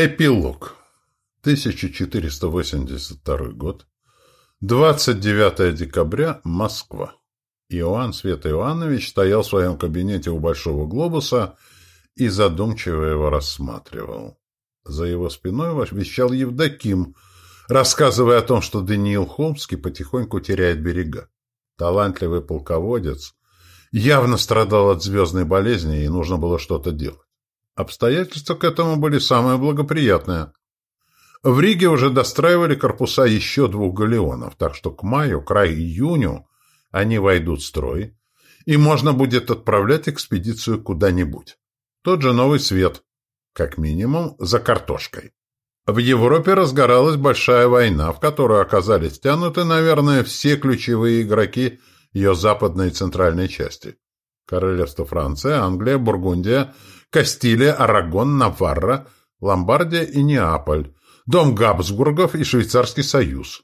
Эпилог. 1482 год. 29 декабря. Москва. Иоанн Свет Иоаннович стоял в своем кабинете у большого глобуса и задумчиво его рассматривал. За его спиной вещал Евдоким, рассказывая о том, что Даниил Холмский потихоньку теряет берега. Талантливый полководец явно страдал от звездной болезни, и нужно было что-то делать. Обстоятельства к этому были самые благоприятные. В Риге уже достраивали корпуса еще двух галеонов, так что к маю, край июню они войдут в строй, и можно будет отправлять экспедицию куда-нибудь. Тот же новый свет, как минимум, за картошкой. В Европе разгоралась большая война, в которую оказались втянуты, наверное, все ключевые игроки ее западной и центральной части. Королевство Франция, Англия, Бургундия – Кастилия, Арагон, Наварра, Ломбардия и Неаполь, Дом Габсбургов и Швейцарский союз,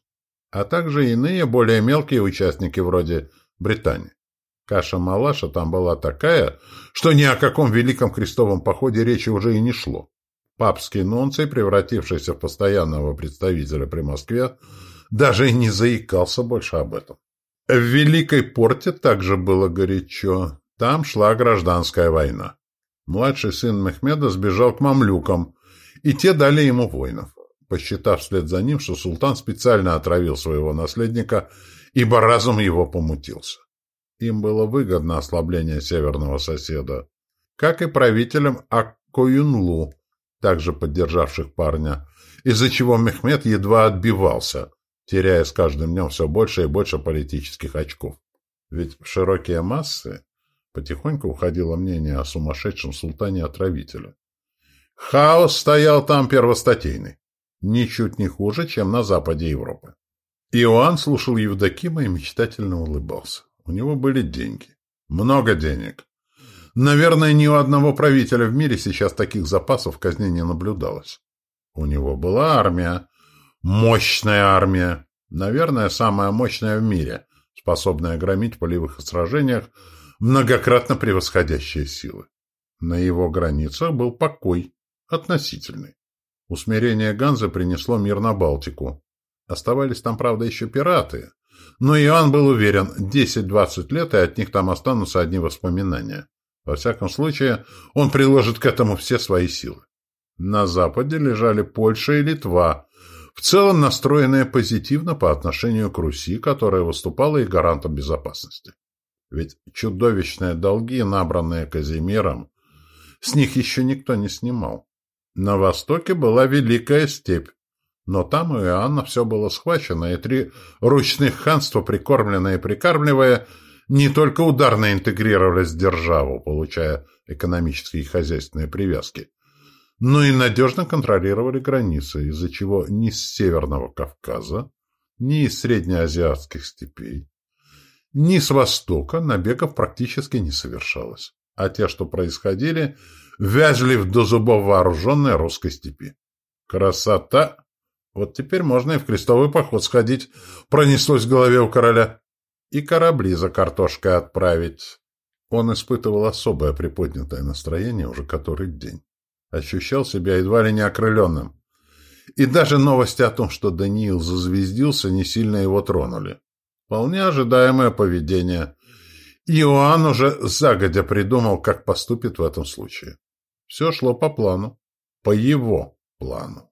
а также иные более мелкие участники вроде Британии. Каша-малаша там была такая, что ни о каком великом крестовом походе речи уже и не шло. Папский нунций, превратившийся в постоянного представителя при Москве, даже и не заикался больше об этом. В Великой Порте также было горячо. Там шла гражданская война. Младший сын Мехмеда сбежал к мамлюкам, и те дали ему воинов, посчитав вслед за ним, что султан специально отравил своего наследника, ибо разум его помутился. Им было выгодно ослабление северного соседа, как и правителям Аккоюнлу, также поддержавших парня, из-за чего Мехмед едва отбивался, теряя с каждым днем все больше и больше политических очков. Ведь широкие массы Потихоньку уходило мнение о сумасшедшем султане-отравителе. Хаос стоял там первостатейный, ничуть не хуже, чем на западе Европы. Иоанн слушал Евдокима и мечтательно улыбался. У него были деньги. Много денег. Наверное, ни у одного правителя в мире сейчас таких запасов в казне не наблюдалось. У него была армия. Мощная армия. Наверное, самая мощная в мире, способная громить в полевых сражениях многократно превосходящие силы. На его границах был покой, относительный. Усмирение Ганзы принесло мир на Балтику. Оставались там, правда, еще пираты. Но Иоанн был уверен, 10-20 лет, и от них там останутся одни воспоминания. Во всяком случае, он приложит к этому все свои силы. На западе лежали Польша и Литва, в целом настроенные позитивно по отношению к Руси, которая выступала и гарантом безопасности. Ведь чудовищные долги, набранные Казимиром, с них еще никто не снимал. На востоке была Великая Степь, но там у Иоанна все было схвачено, и три ручных ханства, прикормленные и прикармливая, не только ударно интегрировались в державу, получая экономические и хозяйственные привязки, но и надежно контролировали границы, из-за чего ни с Северного Кавказа, ни из среднеазиатских степей, ни с востока набегов практически не совершалось, а те, что происходили, вязли в до зубов вооруженной русской степи. Красота! Вот теперь можно и в крестовый поход сходить, пронеслось в голове у короля. И корабли за картошкой отправить. Он испытывал особое приподнятое настроение уже который день. Ощущал себя едва ли не окрыленным. И даже новости о том, что Даниил зазвездился, не сильно его тронули. Вполне ожидаемое поведение. Иоанн уже загодя придумал, как поступит в этом случае. Все шло по плану. По его плану.